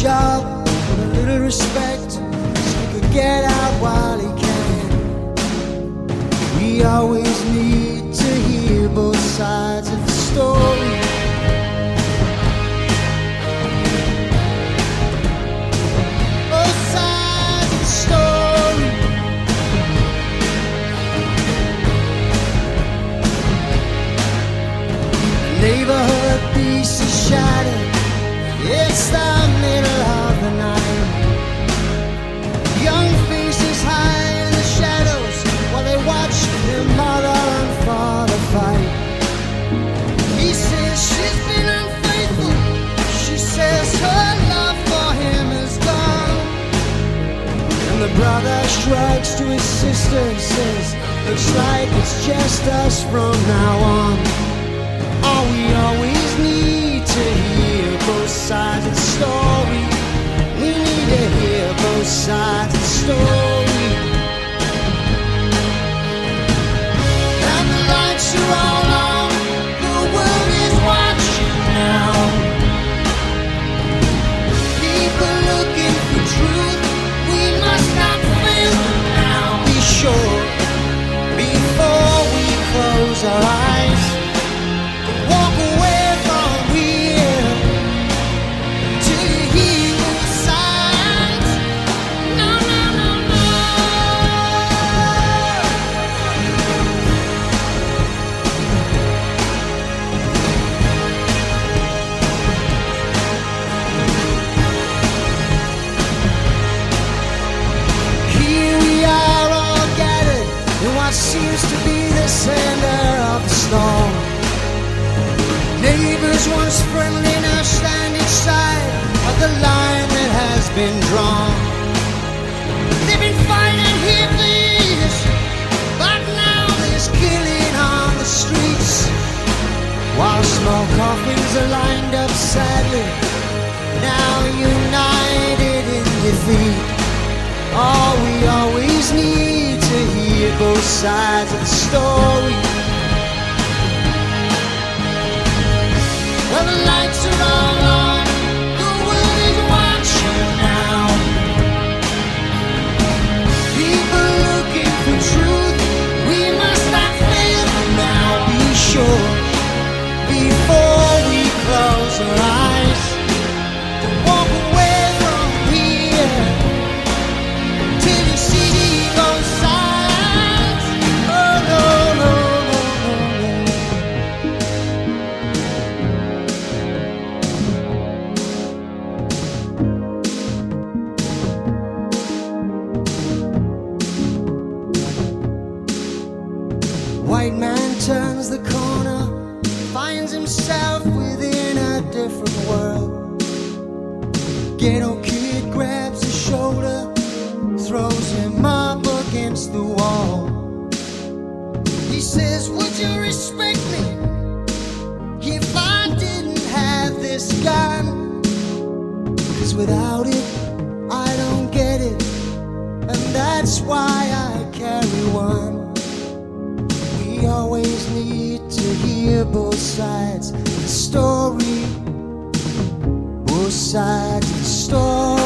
job with a little respect so he could get out while he can. We always brother shrugs to his sister and says, Looks like it's just us from now on. All we always need to hear both sides of the story. We need to hear both sides been drawn. They've been fighting years, but now there's killing on the streets. While small coffins are lined up sadly, now united in defeat. All we always need to hear both sides of the story. White man turns the corner, finds himself within a different world. Ghetto kid grabs his shoulder, throws him up against the wall. He says, Would you respect me if I didn't have this gun? Cause without it, I don't get it, and that's why I carry one. Always need to hear both sides of the story. Both sides of the story.